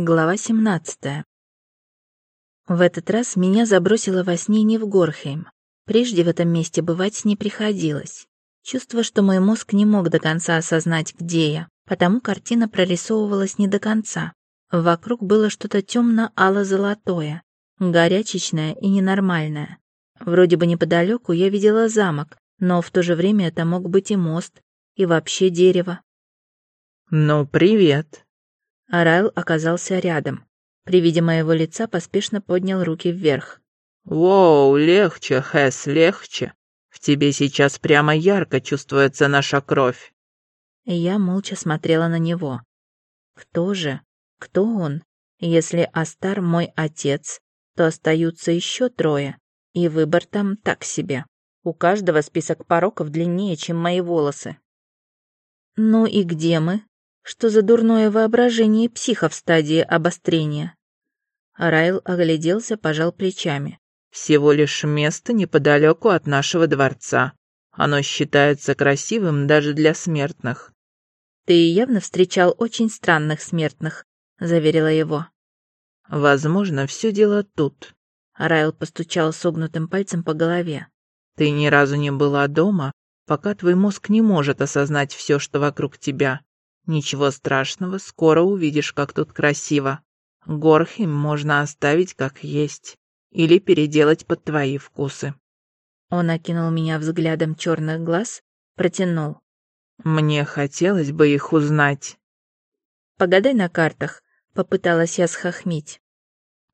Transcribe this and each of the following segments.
Глава 17. В этот раз меня забросило во сне не в Горхейм. Прежде в этом месте бывать не приходилось. Чувство, что мой мозг не мог до конца осознать, где я, потому картина прорисовывалась не до конца. Вокруг было что-то темно-ало-золотое, горячечное и ненормальное. Вроде бы неподалеку я видела замок, но в то же время это мог быть и мост, и вообще дерево. «Ну, привет», а Райл оказался рядом. При виде моего лица поспешно поднял руки вверх. «Воу, легче, Хэс, легче. В тебе сейчас прямо ярко чувствуется наша кровь». Я молча смотрела на него. Кто же? Кто он? Если Астар мой отец, то остаются еще трое, и выбор там так себе. У каждого список пороков длиннее, чем мои волосы. «Ну и где мы?» Что за дурное воображение психа в стадии обострения? Райл огляделся, пожал плечами. «Всего лишь место неподалеку от нашего дворца. Оно считается красивым даже для смертных». «Ты явно встречал очень странных смертных», — заверила его. «Возможно, все дело тут». Райл постучал согнутым пальцем по голове. «Ты ни разу не была дома, пока твой мозг не может осознать все, что вокруг тебя. Ничего страшного, скоро увидишь, как тут красиво. Горхим можно оставить как есть или переделать под твои вкусы. Он окинул меня взглядом черных глаз, протянул. Мне хотелось бы их узнать. Погадай на картах, попыталась я схохмить.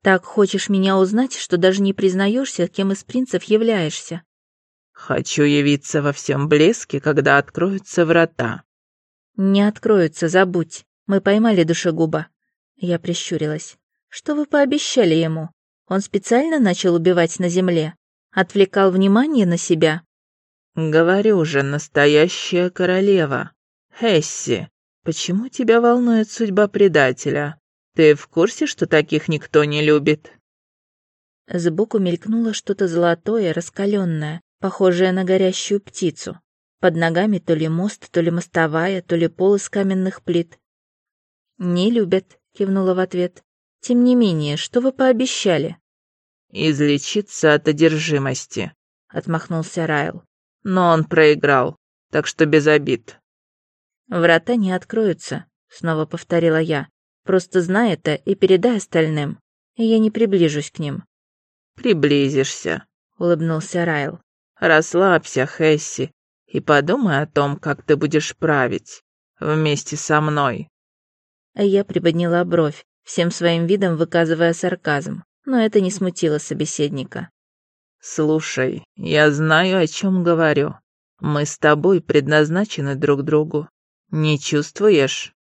Так хочешь меня узнать, что даже не признаешься, кем из принцев являешься? Хочу явиться во всем блеске, когда откроются врата. «Не откроются, забудь. Мы поймали душегуба». Я прищурилась. «Что вы пообещали ему? Он специально начал убивать на земле? Отвлекал внимание на себя?» «Говорю же, настоящая королева. Хесси, почему тебя волнует судьба предателя? Ты в курсе, что таких никто не любит?» Сбоку мелькнуло что-то золотое, раскаленное, похожее на горящую птицу. Под ногами то ли мост, то ли мостовая, то ли пол из каменных плит. «Не любят», — кивнула в ответ. «Тем не менее, что вы пообещали?» «Излечиться от одержимости», — отмахнулся Райл. «Но он проиграл, так что без обид». «Врата не откроются», — снова повторила я. «Просто знай это и передай остальным, и я не приближусь к ним». «Приблизишься», — улыбнулся Райл. «Расслабься, Хесси, и подумай о том, как ты будешь править вместе со мной». Я приподняла бровь, всем своим видом выказывая сарказм, но это не смутило собеседника. «Слушай, я знаю, о чем говорю. Мы с тобой предназначены друг другу. Не чувствуешь?»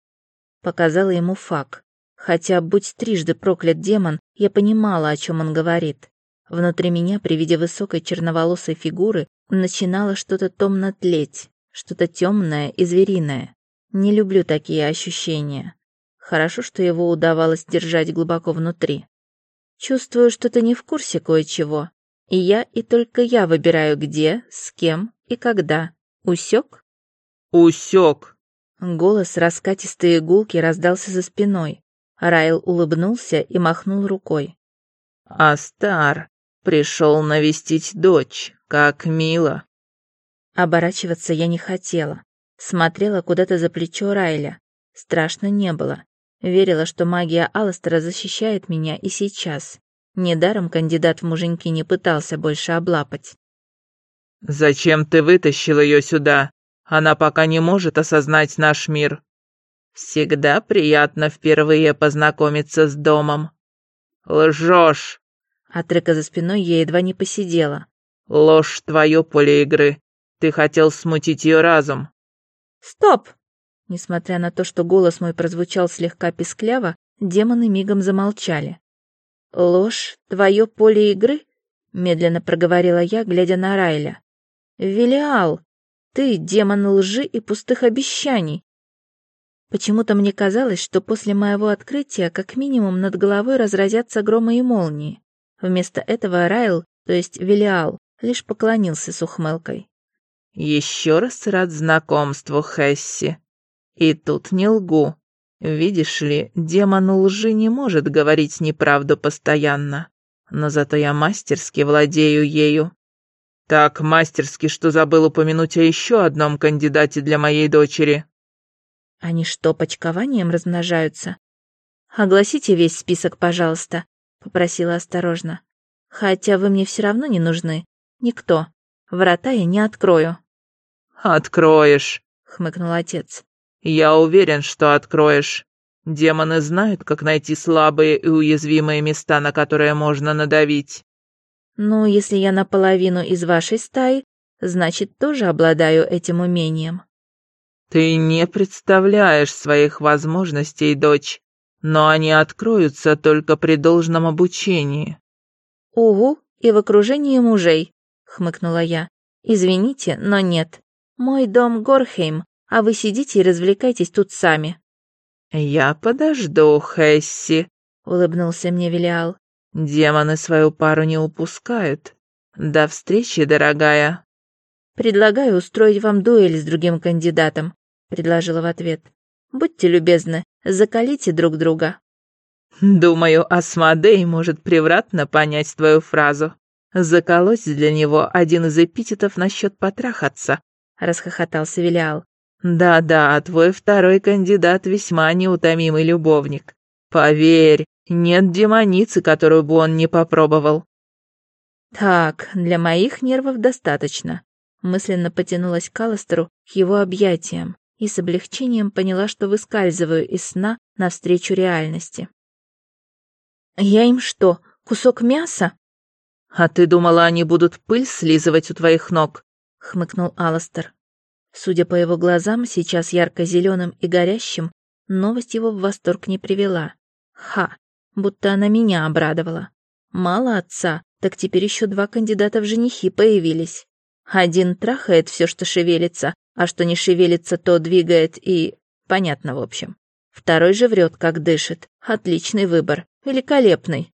Показала ему фак. Хотя, будь трижды проклят демон, я понимала, о чем он говорит. Внутри меня при виде высокой черноволосой фигуры начинало что-то томно тлеть, что-то темное и звериное. Не люблю такие ощущения. Хорошо, что его удавалось держать глубоко внутри. Чувствую, что ты не в курсе кое-чего. И я, и только я выбираю где, с кем и когда. Усек? Усек. Голос раскатистые гулки раздался за спиной. Райл улыбнулся и махнул рукой. «Астар, Пришел навестить дочь, как мило. Оборачиваться я не хотела. Смотрела куда-то за плечо Райля. Страшно не было. Верила, что магия Алластера защищает меня и сейчас. Недаром кандидат в муженьки не пытался больше облапать. «Зачем ты вытащил ее сюда? Она пока не может осознать наш мир. Всегда приятно впервые познакомиться с домом. Лжешь!» От рыка за спиной я едва не посидела. «Ложь — твое поле игры. Ты хотел смутить ее разум». «Стоп!» Несмотря на то, что голос мой прозвучал слегка пискляво, демоны мигом замолчали. «Ложь — твое поле игры?» — медленно проговорила я, глядя на Райля. «Велиал, ты демон лжи и пустых обещаний. Почему-то мне казалось, что после моего открытия как минимум над головой разразятся громы и молнии. Вместо этого Райл, то есть Велиал, лишь поклонился с ухмылкой. «Еще раз рад знакомству, Хесси. И тут не лгу. Видишь ли, демон лжи не может говорить неправду постоянно, но зато я мастерски владею ею. Так мастерски, что забыл упомянуть о еще одном кандидате для моей дочери. Они что, почкованием размножаются? Огласите весь список, пожалуйста, попросила осторожно. Хотя вы мне все равно не нужны. Никто. Врата я не открою. Откроешь, хмыкнул отец. Я уверен, что откроешь. Демоны знают, как найти слабые и уязвимые места, на которые можно надавить. Ну, если я наполовину из вашей стаи, значит, тоже обладаю этим умением. Ты не представляешь своих возможностей, дочь, но они откроются только при должном обучении. Угу, и в окружении мужей, хмыкнула я. Извините, но нет. Мой дом Горхейм, а вы сидите и развлекайтесь тут сами». «Я подожду, Хесси», — улыбнулся мне Велиал. «Демоны свою пару не упускают. До встречи, дорогая». «Предлагаю устроить вам дуэль с другим кандидатом», — предложила в ответ. «Будьте любезны, закалите друг друга». «Думаю, Асмодей может превратно понять твою фразу. Заколоть для него один из эпитетов насчет потрахаться», — расхохотался Велиал. Да-да, твой второй кандидат весьма неутомимый любовник. Поверь, нет демоницы, которую бы он не попробовал. Так, для моих нервов достаточно. Мысленно потянулась к Алластеру к его объятиям и с облегчением поняла, что выскальзываю из сна навстречу реальности. «Я им что, кусок мяса?» «А ты думала, они будут пыль слизывать у твоих ног?» — хмыкнул Алластер. Судя по его глазам, сейчас ярко-зеленым и горящим, новость его в восторг не привела. Ха, будто она меня обрадовала. Мало отца, так теперь еще два кандидата в женихи появились. Один трахает все, что шевелится, а что не шевелится, то двигает и... Понятно, в общем. Второй же врет, как дышит. Отличный выбор. Великолепный.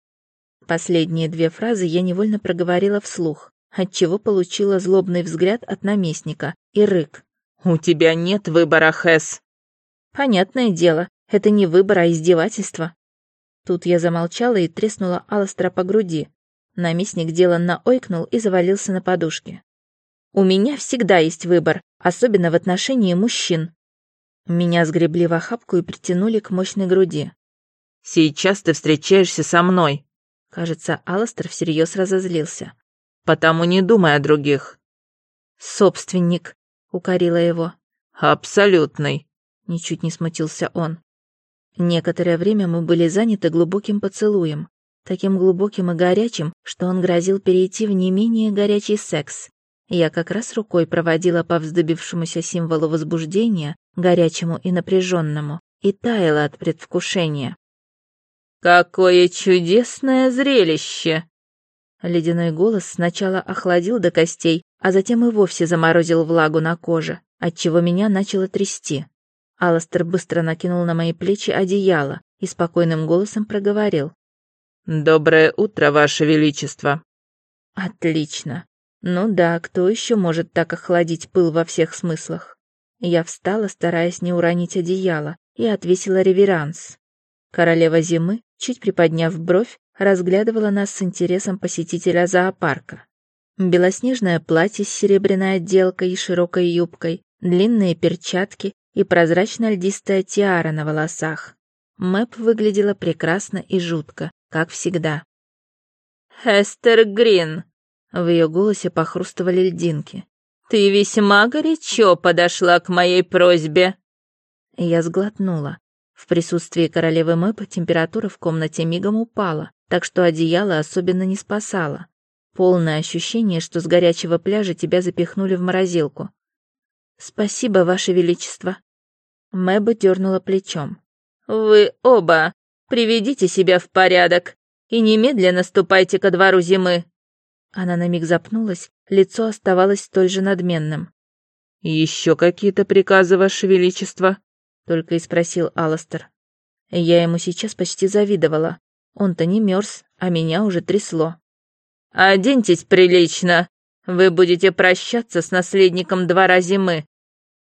Последние две фразы я невольно проговорила вслух, отчего получила злобный взгляд от наместника и рык. «У тебя нет выбора, Хэс!» «Понятное дело, это не выбор, а издевательство». Тут я замолчала и треснула Аластера по груди. Наместник деланно ойкнул и завалился на подушке. «У меня всегда есть выбор, особенно в отношении мужчин». Меня сгребли в охапку и притянули к мощной груди. «Сейчас ты встречаешься со мной!» Кажется, Аластер всерьез разозлился. «Потому не думай о других». «Собственник», укорила его. «Абсолютный», — ничуть не смутился он. Некоторое время мы были заняты глубоким поцелуем, таким глубоким и горячим, что он грозил перейти в не менее горячий секс. Я как раз рукой проводила по вздыбившемуся символу возбуждения, горячему и напряженному, и таяла от предвкушения. «Какое чудесное зрелище!» Ледяной голос сначала охладил до костей, а затем и вовсе заморозил влагу на коже, отчего меня начало трясти. Аластер быстро накинул на мои плечи одеяло и спокойным голосом проговорил. «Доброе утро, Ваше Величество!» «Отлично. Ну да, кто еще может так охладить пыл во всех смыслах?» Я встала, стараясь не уронить одеяло, и отвесила реверанс. Королева зимы, чуть приподняв бровь, разглядывала нас с интересом посетителя зоопарка. Белоснежное платье с серебряной отделкой и широкой юбкой, длинные перчатки и прозрачно-льдистая тиара на волосах. Мэп выглядела прекрасно и жутко, как всегда. «Хестер Грин!» В ее голосе похрустывали льдинки. «Ты весьма горячо подошла к моей просьбе!» Я сглотнула. В присутствии королевы Мэп температура в комнате мигом упала, так что одеяло особенно не спасало. Полное ощущение, что с горячего пляжа тебя запихнули в морозилку. «Спасибо, Ваше Величество». Мэба дернула плечом. «Вы оба приведите себя в порядок и немедленно ступайте ко двору зимы». Она на миг запнулась, лицо оставалось столь же надменным. «Еще какие-то приказы, Ваше Величество?» Только и спросил Аластер. Я ему сейчас почти завидовала. Он-то не мерз, а меня уже трясло. «Оденьтесь прилично. Вы будете прощаться с наследником двора зимы».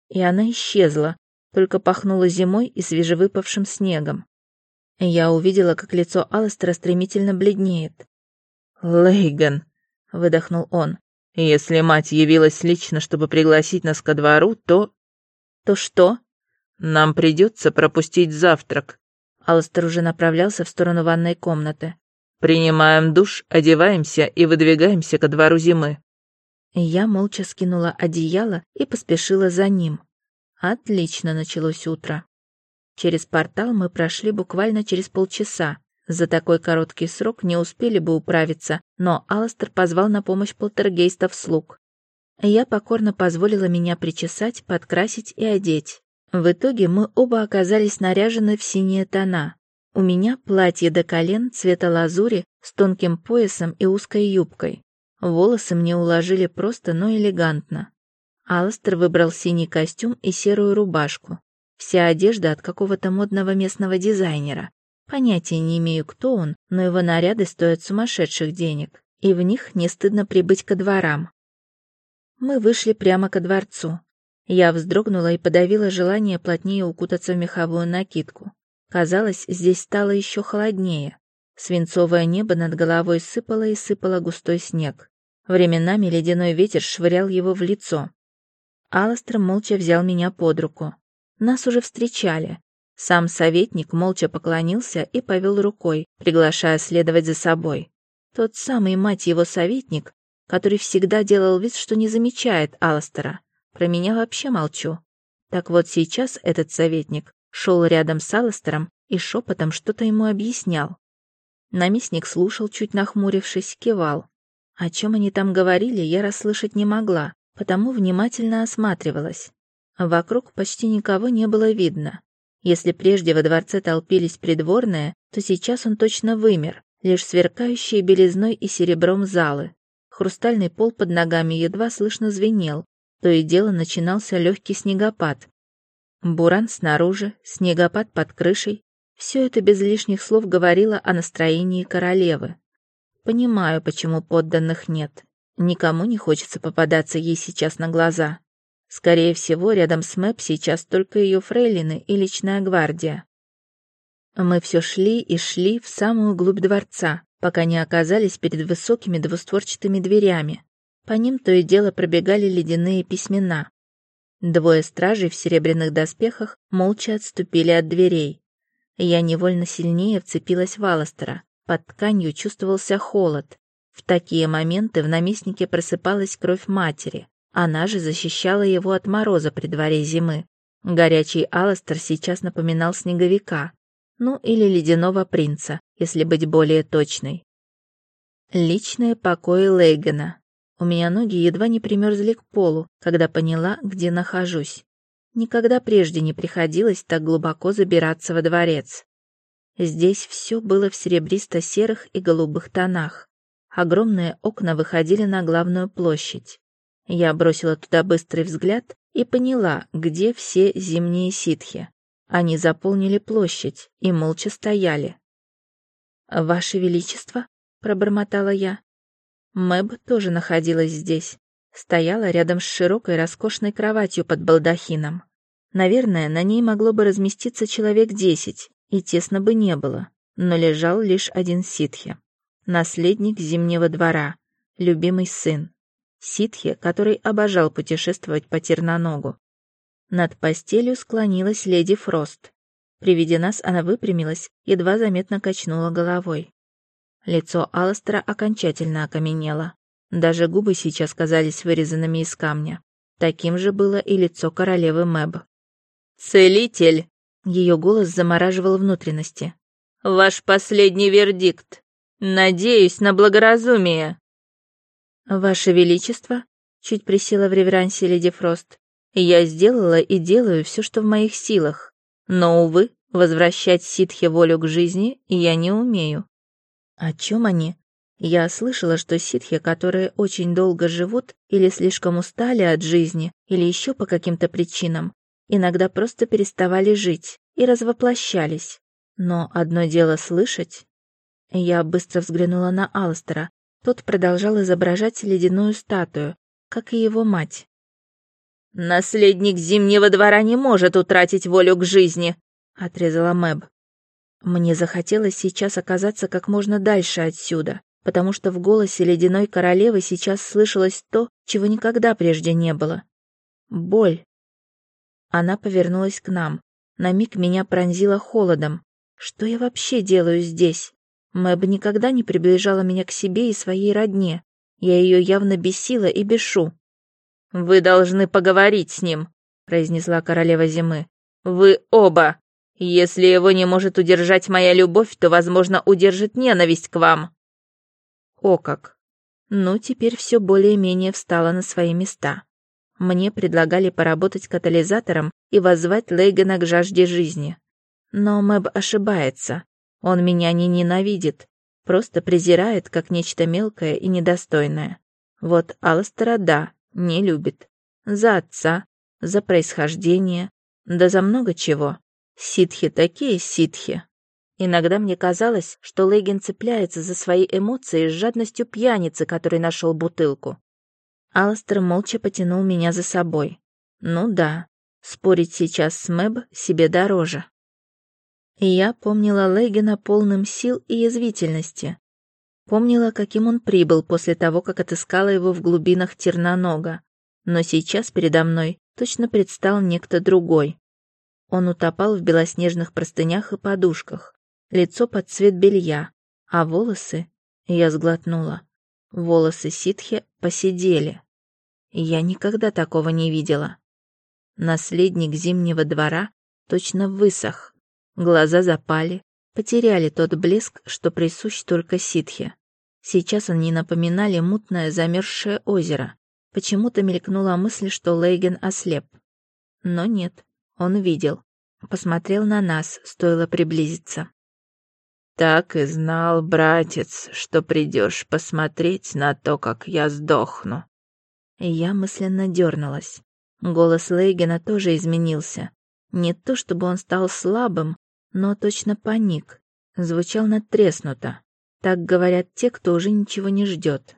И она исчезла, только пахнуло зимой и свежевыпавшим снегом. Я увидела, как лицо Алластера стремительно бледнеет. «Лейган», — выдохнул он, — «если мать явилась лично, чтобы пригласить нас ко двору, то...» «То что?» «Нам придется пропустить завтрак». Алластер уже направлялся в сторону ванной комнаты. «Принимаем душ, одеваемся и выдвигаемся ко двору зимы». Я молча скинула одеяло и поспешила за ним. Отлично началось утро. Через портал мы прошли буквально через полчаса. За такой короткий срок не успели бы управиться, но Аластер позвал на помощь полтергейстов слуг. Я покорно позволила меня причесать, подкрасить и одеть. В итоге мы оба оказались наряжены в синие тона. У меня платье до колен цвета лазури с тонким поясом и узкой юбкой. Волосы мне уложили просто, но элегантно. Аластер выбрал синий костюм и серую рубашку. Вся одежда от какого-то модного местного дизайнера. Понятия не имею, кто он, но его наряды стоят сумасшедших денег, и в них не стыдно прибыть ко дворам. Мы вышли прямо ко дворцу. Я вздрогнула и подавила желание плотнее укутаться в меховую накидку. Казалось, здесь стало еще холоднее. Свинцовое небо над головой сыпало и сыпало густой снег. Временами ледяной ветер швырял его в лицо. Аластер молча взял меня под руку. Нас уже встречали. Сам советник молча поклонился и повел рукой, приглашая следовать за собой. Тот самый, мать его, советник, который всегда делал вид, что не замечает Аластера. Про меня вообще молчу. Так вот сейчас этот советник шел рядом с Аластером и шепотом что-то ему объяснял. Наместник слушал, чуть нахмурившись, кивал. О чем они там говорили, я расслышать не могла, потому внимательно осматривалась. Вокруг почти никого не было видно. Если прежде во дворце толпились придворные, то сейчас он точно вымер, лишь сверкающие белизной и серебром залы. Хрустальный пол под ногами едва слышно звенел, то и дело начинался легкий снегопад. Буран снаружи, снегопад под крышей. Все это без лишних слов говорило о настроении королевы. Понимаю, почему подданных нет. Никому не хочется попадаться ей сейчас на глаза. Скорее всего, рядом с Мэп сейчас только ее фрейлины и личная гвардия. Мы все шли и шли в самую глубь дворца, пока не оказались перед высокими двустворчатыми дверями. По ним то и дело пробегали ледяные письмена. Двое стражей в серебряных доспехах молча отступили от дверей. Я невольно сильнее вцепилась в Алластера. Под тканью чувствовался холод. В такие моменты в наместнике просыпалась кровь матери. Она же защищала его от мороза при дворе зимы. Горячий Аластер сейчас напоминал снеговика. Ну, или ледяного принца, если быть более точной. Личные покои Лейгана. У меня ноги едва не примерзли к полу, когда поняла, где нахожусь. Никогда прежде не приходилось так глубоко забираться во дворец. Здесь все было в серебристо-серых и голубых тонах. Огромные окна выходили на главную площадь. Я бросила туда быстрый взгляд и поняла, где все зимние ситхи. Они заполнили площадь и молча стояли. «Ваше Величество?» — пробормотала я. Мэб тоже находилась здесь. Стояла рядом с широкой роскошной кроватью под балдахином. Наверное, на ней могло бы разместиться человек десять, и тесно бы не было, но лежал лишь один ситхи наследник Зимнего двора, любимый сын, ситхи, который обожал путешествовать по Терноногу. Над постелью склонилась леди Фрост. При виде нас она выпрямилась, едва заметно качнула головой. Лицо Алластера окончательно окаменело. Даже губы сейчас казались вырезанными из камня. Таким же было и лицо королевы Мэб. «Целитель!» Ее голос замораживал внутренности. «Ваш последний вердикт!» Надеюсь на благоразумие. Ваше Величество, чуть присела в реверансе леди Фрост, я сделала и делаю все, что в моих силах. Но, увы, возвращать ситхе волю к жизни я не умею. О чем они? Я слышала, что ситхи, которые очень долго живут или слишком устали от жизни, или еще по каким-то причинам, иногда просто переставали жить и развоплощались. Но одно дело слышать, я быстро взглянула на Алстера. Тот продолжал изображать ледяную статую, как и его мать. Наследник Зимнего двора не может утратить волю к жизни, отрезала Мэб. Мне захотелось сейчас оказаться как можно дальше отсюда, потому что в голосе ледяной королевы сейчас слышалось то, чего никогда прежде не было. Боль. Она повернулась к нам. На миг меня пронзило холодом. Что я вообще делаю здесь? Мэб никогда не приближала меня к себе и своей родне. Я ее явно бесила и бешу. «Вы должны поговорить с ним», — произнесла королева зимы. «Вы оба. Если его не может удержать моя любовь, то, возможно, удержит ненависть к вам». О как! Ну, теперь все более-менее встало на свои места. Мне предлагали поработать катализатором и воззвать Лейгана к жажде жизни. Но Мэб ошибается. Он меня не ненавидит, просто презирает как нечто мелкое и недостойное. Вот Алластера, да, не любит. За отца, за происхождение, да за много чего. Ситхи такие ситхи. Иногда мне казалось, что Лейген цепляется за свои эмоции с жадностью пьяницы, который нашел бутылку. Алластер молча потянул меня за собой. Ну да, спорить сейчас с Мэб себе дороже. И я помнила Лейгена полным сил и язвительности. Помнила, каким он прибыл после того, как отыскала его в глубинах Тернонога. Но сейчас передо мной точно предстал некто другой. Он утопал в белоснежных простынях и подушках, лицо под цвет белья, а волосы... Я сглотнула. Волосы ситхи посидели. Я никогда такого не видела. Наследник Зимнего двора точно высох, Глаза запали, потеряли тот блеск, что присущ только ситхе. Сейчас они напоминали мутное замерзшее озеро. Почему-то мелькнула мысль, что Лейген ослеп. Но нет, он видел. Посмотрел на нас, стоило приблизиться. «Так и знал, братец, что придешь посмотреть на то, как я сдохну». Я мысленно дернулась. Голос Лейгена тоже изменился. Не то чтобы он стал слабым, но точно паник. Звучал надтреснуто. Так говорят те, кто уже ничего не ждет.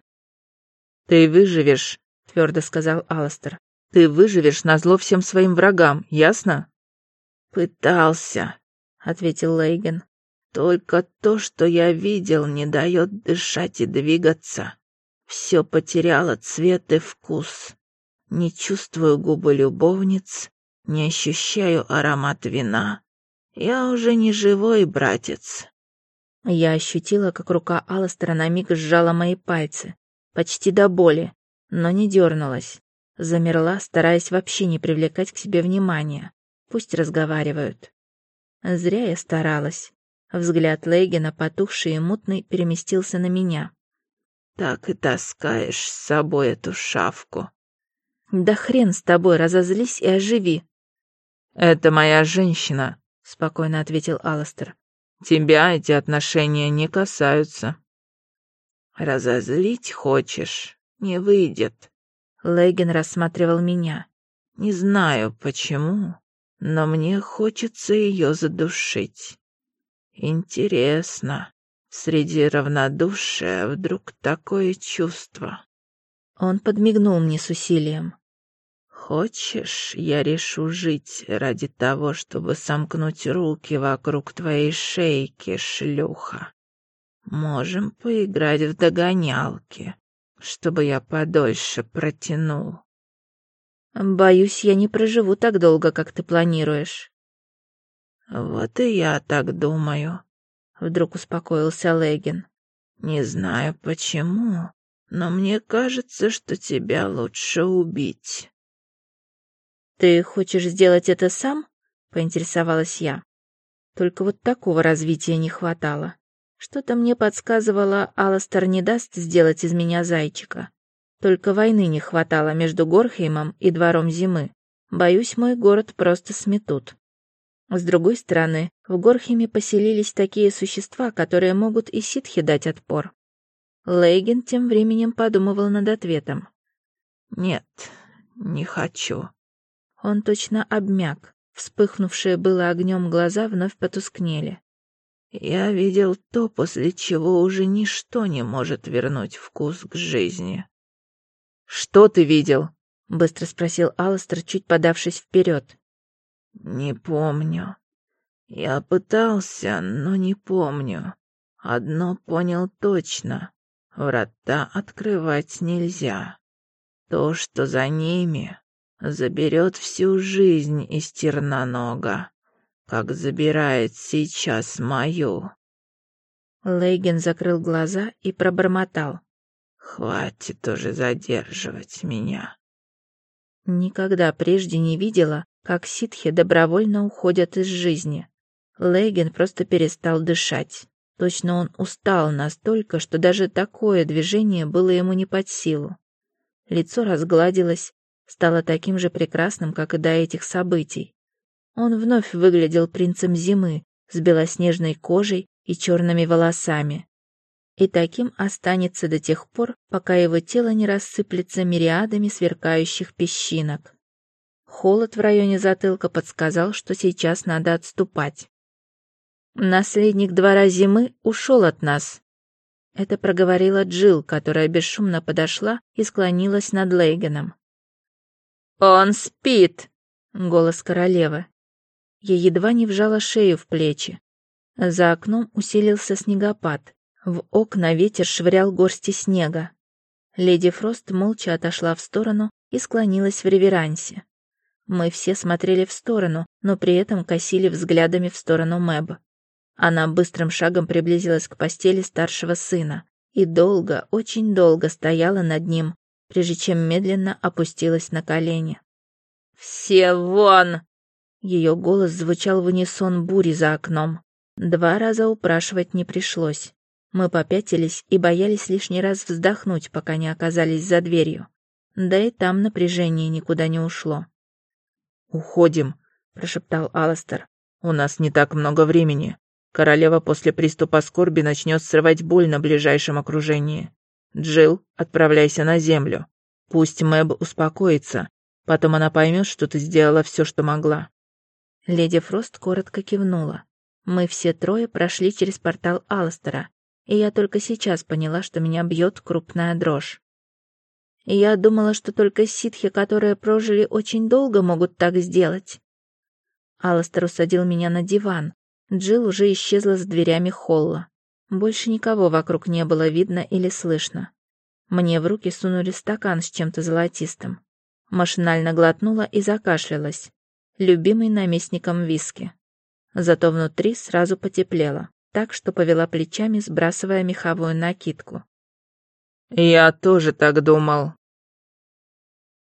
«Ты выживешь», — твердо сказал Алластер. «Ты выживешь на зло всем своим врагам, ясно?» «Пытался», — ответил Лейген. «Только то, что я видел, не дает дышать и двигаться. Все потеряло цвет и вкус. Не чувствую губы любовниц, не ощущаю аромат вина. Я уже не живой, братец. Я ощутила, как рука Алластера на миг сжала мои пальцы, почти до боли, но не дернулась. Замерла, стараясь вообще не привлекать к себе внимания. Пусть разговаривают. Зря я старалась. Взгляд Лейгена, потухший и мутный, переместился на меня. «Так и таскаешь с собой эту шавку». «Да хрен с тобой, разозлись и оживи». «Это моя женщина», спокойно ответил Аластер. Тебя эти отношения не касаются. Разозлить хочешь? Не выйдет. Лейген рассматривал меня. Не знаю почему, но мне хочется ее задушить. Интересно, среди равнодушия вдруг такое чувство. Он подмигнул мне с усилием. Хочешь, я решу жить ради того, чтобы сомкнуть руки вокруг твоей шейки, шлюха? Можем поиграть в догонялки, чтобы я подольше протянул. Боюсь, я не проживу так долго, как ты планируешь. Вот и я так думаю. Вдруг успокоился Легин. Не знаю почему, но мне кажется, что тебя лучше убить. «Ты хочешь сделать это сам?» — поинтересовалась я. Только вот такого развития не хватало. Что-то мне подсказывало, Аластер не даст сделать из меня зайчика. Только войны не хватало между Горхеймом и Двором Зимы. Боюсь, мой город просто сметут. С другой стороны, в Горхеме поселились такие существа, которые могут и ситхи дать отпор. Лейген тем временем подумывал над ответом. «Нет, не хочу», он точно обмяк. Вспыхнувшие было огнем глаза вновь потускнели. Я видел то, после чего уже ничто не может вернуть вкус к жизни. Что ты видел? быстро спросил Алластер, чуть подавшись вперед. Не помню. Я пытался, но не помню. Одно понял точно. Врата открывать нельзя. То, что за ними, заберет всю жизнь из тернонога, как забирает сейчас мою. Лейген закрыл глаза и пробормотал. «Хватит уже задерживать меня». Никогда прежде не видела, как ситхи добровольно уходят из жизни. Лейген просто перестал дышать. Точно он устал настолько, что даже такое движение было ему не под силу. Лицо разгладилось, стало таким же прекрасным, как и до этих событий. Он вновь выглядел принцем зимы с белоснежной кожей и черными волосами. И таким останется до тех пор, пока его тело не рассыплется мириадами сверкающих песчинок. Холод в районе затылка подсказал, что сейчас надо отступать. Наследник двора зимы ушел от нас. Это проговорила Джил, которая бесшумно подошла и склонилась над Лейгеном. «Он спит!» — голос королевы. Я едва не вжала шею в плечи. За окном усилился снегопад. В окна ветер швырял горсти снега. Леди Фрост молча отошла в сторону и склонилась в реверансе. Мы все смотрели в сторону, но при этом косили взглядами в сторону Мэб. Она быстрым шагом приблизилась к постели старшего сына и долго, очень долго стояла над ним, прежде чем медленно опустилась на колени. «Все вон!» Ее голос звучал в унисон бури за окном. Два раза упрашивать не пришлось. Мы попятились и боялись лишний раз вздохнуть, пока не оказались за дверью. Да и там напряжение никуда не ушло. «Уходим», — прошептал Аластер. «У нас не так много времени. Королева после приступа скорби начнет срывать боль на ближайшем окружении. Джилл, отправляйся на землю. Пусть Мэб успокоится. Потом она поймет, что ты сделала все, что могла». Леди Фрост коротко кивнула. Мы все трое прошли через портал Алстера, и я только сейчас поняла, что меня бьет крупная дрожь. Я думала, что только ситхи, которые прожили очень долго, могут так сделать. Алстер усадил меня на диван, Джилл уже исчезла с дверями холла. Больше никого вокруг не было видно или слышно. Мне в руки сунули стакан с чем-то золотистым. Машинально глотнула и закашлялась. Любимый наместником виски. Зато внутри сразу потеплело, так что повела плечами, сбрасывая меховую накидку. «Я тоже так думал»,